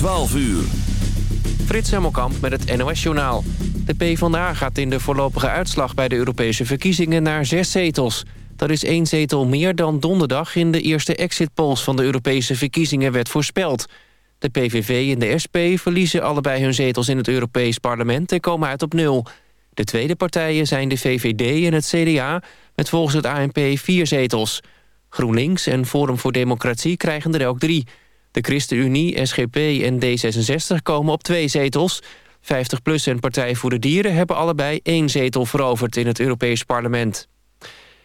12 uur. Frits Hemmelkamp met het NOS-journaal. De PvdA gaat in de voorlopige uitslag bij de Europese verkiezingen naar zes zetels. Dat is één zetel meer dan donderdag in de eerste exit polls van de Europese verkiezingen werd voorspeld. De PVV en de SP verliezen allebei hun zetels in het Europees parlement en komen uit op nul. De tweede partijen zijn de VVD en het CDA met volgens het ANP vier zetels. GroenLinks en Forum voor Democratie krijgen er ook drie. De ChristenUnie, SGP en D66 komen op twee zetels. 50PLUS en Partij voor de Dieren hebben allebei één zetel veroverd in het Europees parlement.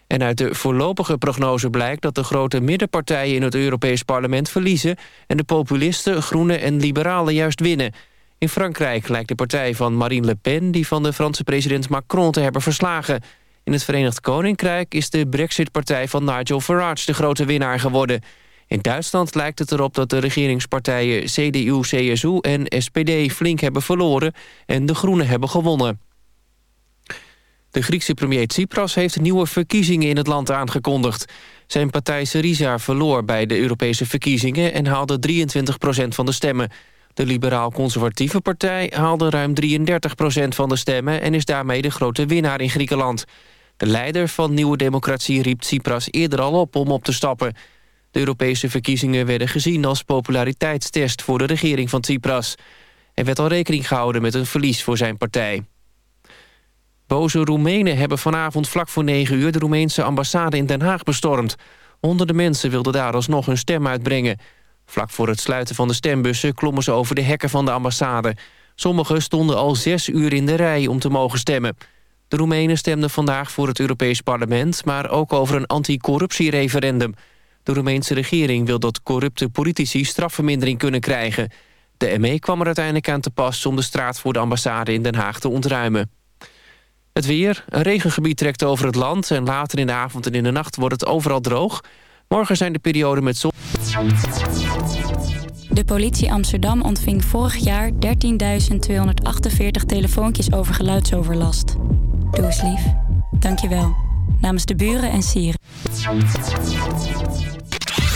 En uit de voorlopige prognose blijkt dat de grote middenpartijen in het Europees parlement verliezen... en de populisten, groenen en liberalen juist winnen. In Frankrijk lijkt de partij van Marine Le Pen die van de Franse president Macron te hebben verslagen. In het Verenigd Koninkrijk is de Brexit-partij van Nigel Farage de grote winnaar geworden... In Duitsland lijkt het erop dat de regeringspartijen CDU, CSU en SPD flink hebben verloren en de Groenen hebben gewonnen. De Griekse premier Tsipras heeft nieuwe verkiezingen in het land aangekondigd. Zijn partij Syriza verloor bij de Europese verkiezingen en haalde 23% van de stemmen. De liberaal-conservatieve partij haalde ruim 33% van de stemmen... en is daarmee de grote winnaar in Griekenland. De leider van Nieuwe Democratie riep Tsipras eerder al op om op te stappen. De Europese verkiezingen werden gezien als populariteitstest voor de regering van Tsipras. Er werd al rekening gehouden met een verlies voor zijn partij. Boze Roemenen hebben vanavond vlak voor 9 uur... de Roemeense ambassade in Den Haag bestormd. Honderden mensen wilden daar alsnog hun stem uitbrengen. Vlak voor het sluiten van de stembussen klommen ze over de hekken van de ambassade. Sommigen stonden al zes uur in de rij om te mogen stemmen. De Roemenen stemden vandaag voor het Europees Parlement... maar ook over een anticorruptiereferendum... De Roemeense regering wil dat corrupte politici strafvermindering kunnen krijgen. De ME kwam er uiteindelijk aan te pas om de straat voor de ambassade in Den Haag te ontruimen. Het weer. Een regengebied trekt over het land... en later in de avond en in de nacht wordt het overal droog. Morgen zijn de perioden met zon... De politie Amsterdam ontving vorig jaar 13.248 telefoontjes over geluidsoverlast. Doe eens lief. Dank je wel. Namens de buren en sieren.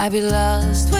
I'd be lost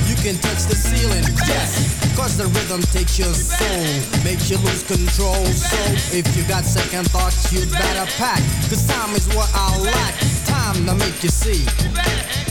can touch the ceiling, yes Cause the rhythm takes your soul Makes you lose control. So if you got second thoughts You better pack Cause time is what I lack. Time to make you see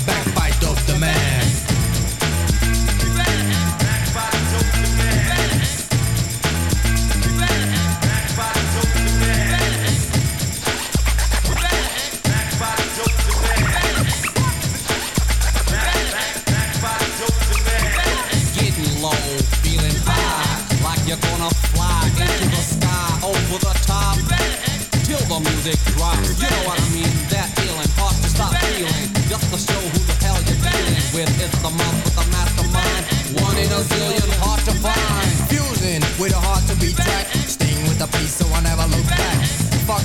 back by Dope the Man.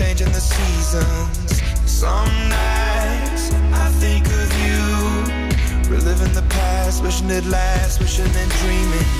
changing the seasons. Some nights I think of you, reliving the past, wishing it last, wishing and dreaming.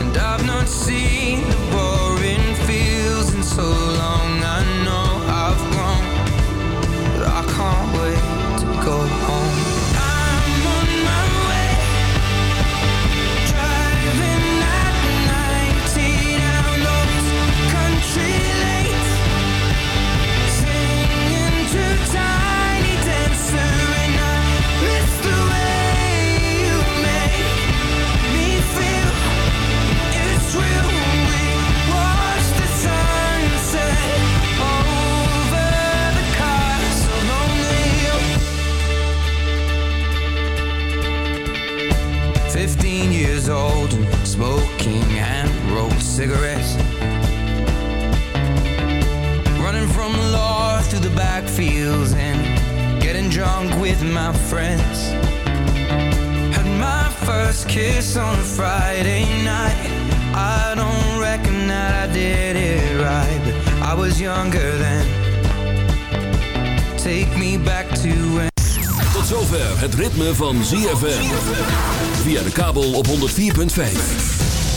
And I've not seen the boring fields in so long. I know cigarettes. Running from the law through the backfields and getting drunk with my friends. Had my first kiss on a Friday night. I don't reckon that I did it right, but I was younger then. Take me back to when. Tot zover het ritme van ZFM. Via de kabel op 104.5.